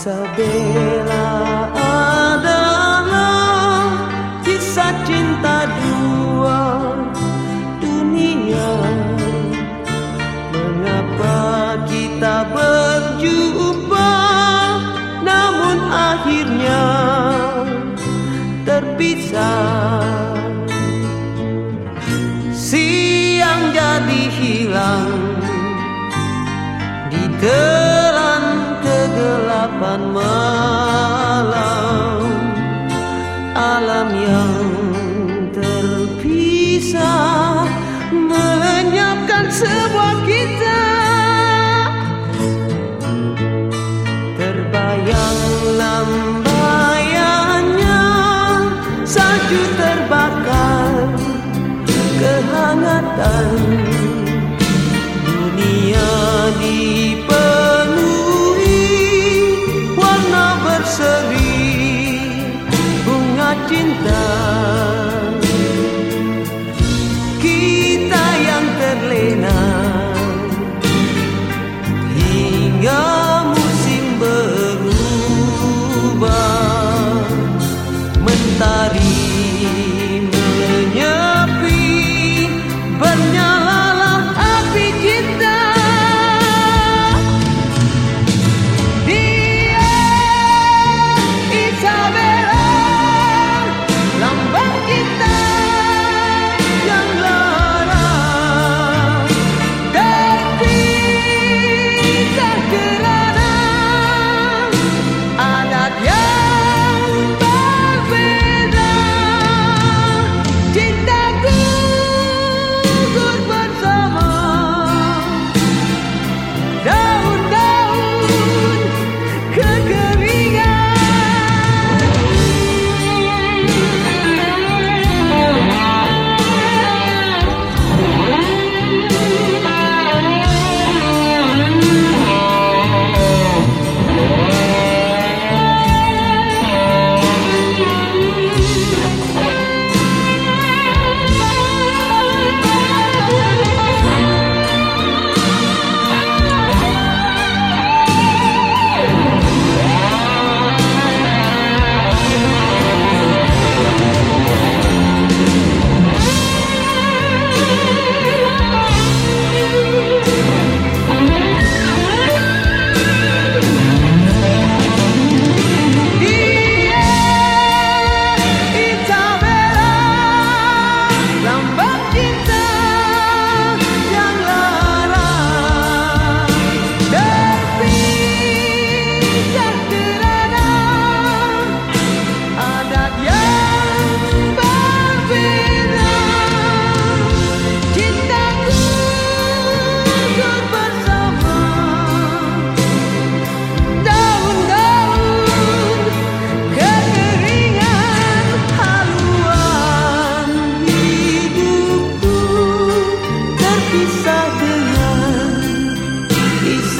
Isabella jadi hilang di kegelapan malam. Alam yang terpisah Menyiapkan sebuah kita. Terbayang lambayannya Salju terbakar Kehangatan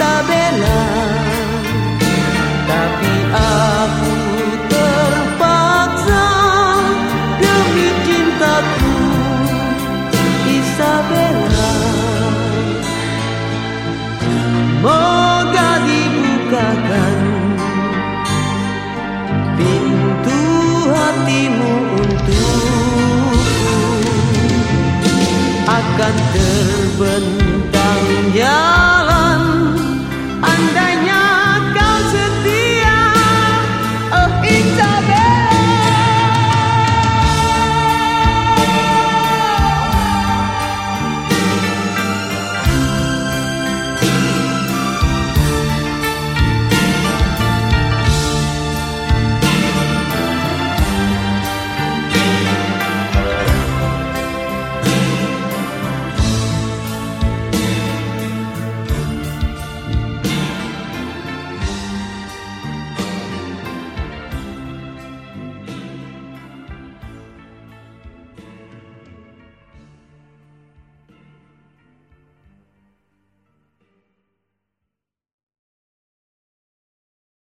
bisa bela Tapi aku terpaksa Demi cintaku Isabella Moga dibukakan Pintu hatimu untukku Akan terbentuk.